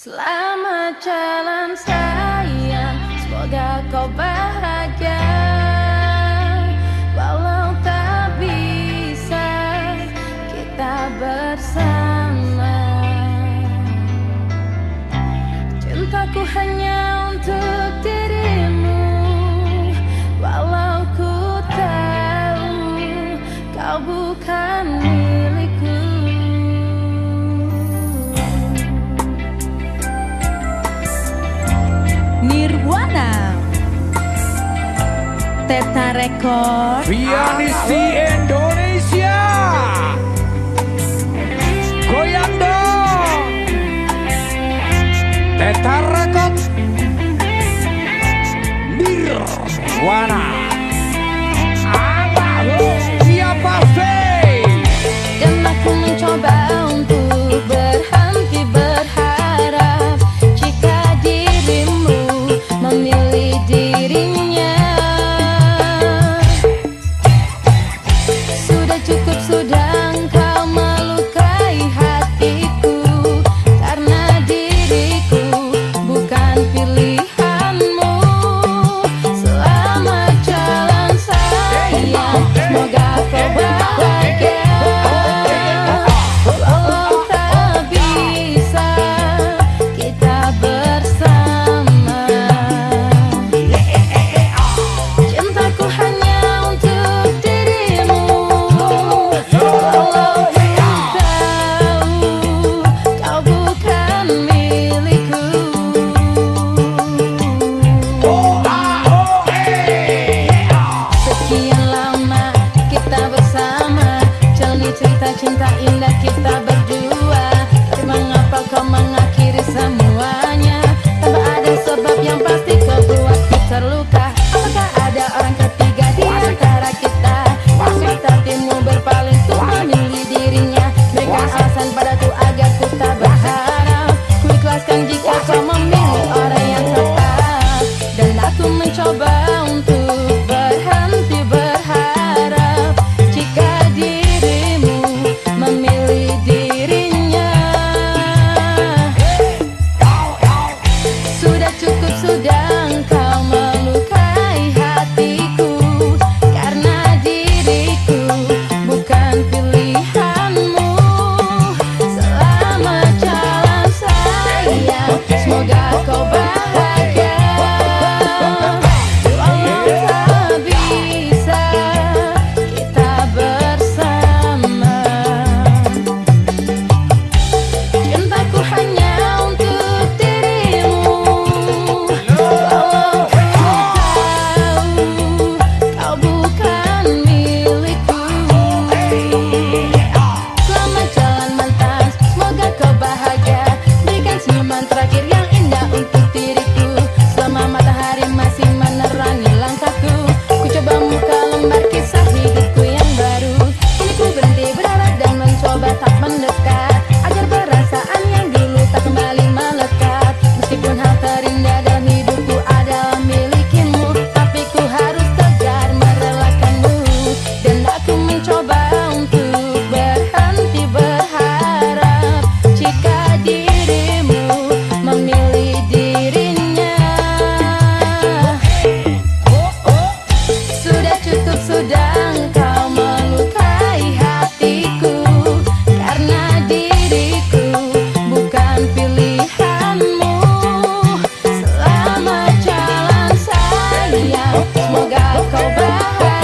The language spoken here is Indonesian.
Selamat jalan sayang, semoga kau bahagia. Walau tak bisa kita bersama. Cintaku hanya Nirwana Teta Record. Pianisi Indonesia. Goyang dong Teta Record. Nirwana lugar cobrar.